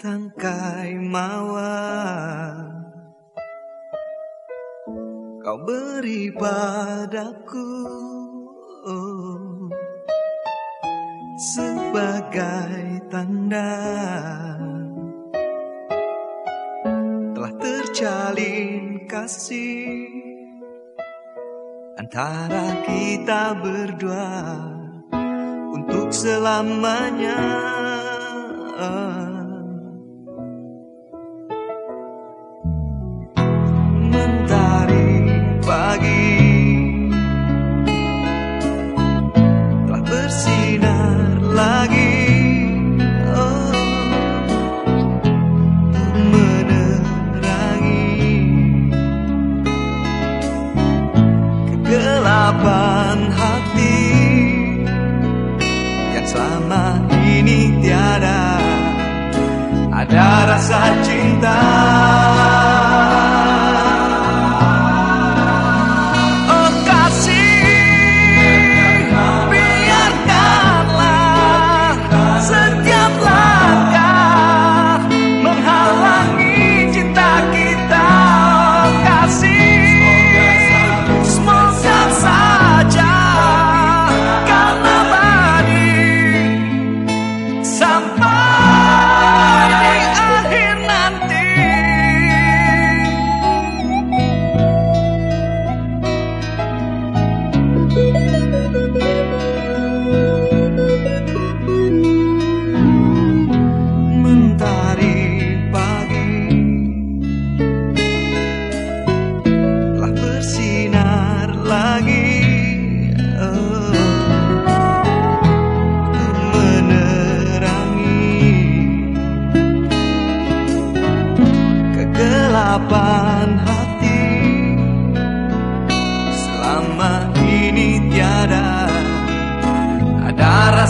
setangkai mawar. Kau beri padaku oh, Sebagai tanda. Telah terjalin kasih Antara kita berdua Untuk selamanya. Mentari Kegelapan hati. Yang selama ini tiada. Ada rasa cinta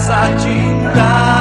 Selama ini